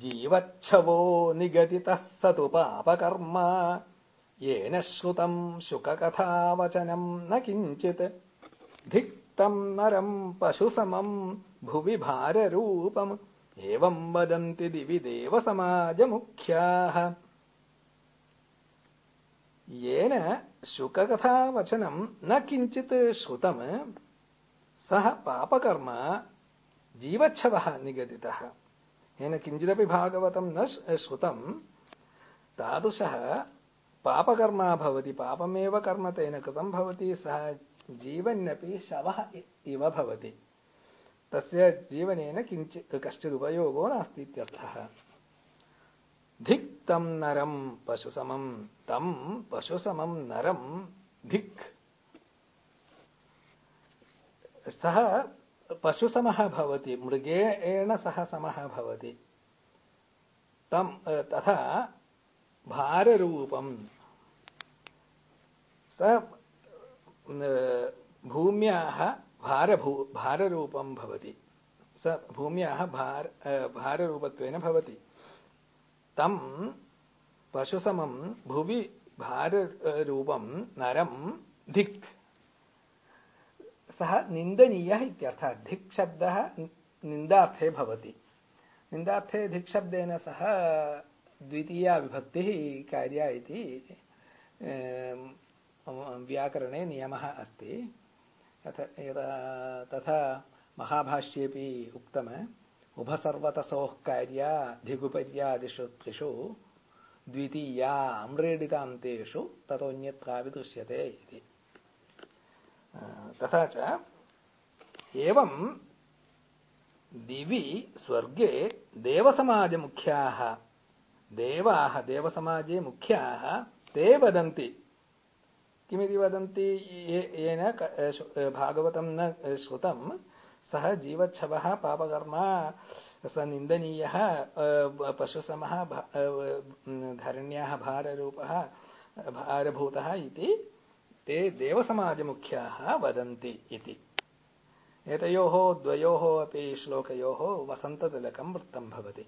जीवच्छवो निगदितः स तु पापकर्म। येन श्रुतम् शुककथावचनम् न किञ्चित्। धिक्तम् नरम् पशुसमम् भुवि भाररूपम्। एवम् वदन्ति दिवि देवसमाजमुख्याः। येन शुककथावचनम् न किञ्चित् श्रुतम् सः पापकर्म जीवच्छवः निगदितः येन किञ्चिदपि भागवतम् न श्रुतम् तादृशः पापकर्मा भवति, पापमेव कर्म तेन कृतम् भवति, सः जीवन्यपि शवः इव भवति। तस्य जीवनेन किञ्चित् कश्चिदुपयोगो नास्ति इत्यर्थः। धिक् तम् नरम् पशुसमम् तम् पशुसमम् नरम् धिक्। सः पशुसमः भवति मृगेण सह समः भवति। तम् तथा भाररूपम्। भूम्याः भारभू भाररूपम् भवति। स भूम्याः भार भाररूपत्वेन भवति। तम् पशुसमम् भुवि भाररूपम् नरम् धिक् सः निन्दनीयः इत्यर्थः धिक् शब्दः निन्दार्थे भवति। निन्दार्थे धिक् शब्देन सह द्वितीया विभक्तिः कार्या इति व्याकरणे नियमः अस्ति। तथा महाभाष्येऽपि उक्तम् उभसर्वतसोः कार्या धिगुपर्यादिषु त्रिषु द्वितीया अम्रेडितान्तेषु ततोऽन्यत्रापि दृश्यते इति तथा च एवं दिवि स्वर्गे देवसमाजमुख्याः देवाः देवसमाजे मुख्याः ते वदन्ति। किमिति वदन्ति? येन भागवतं न श्रुतं सः जीवच्छवः पापकर्मा स निन्दनीयः पशुसमः धरण्याः भाररूपः भारभूतः इति ते देवसमाजमुख्याः वदन्ति इति। एतयोः द्वयोः अपि श्लोकयोः वसन्ततिलकं वृत्तं भवति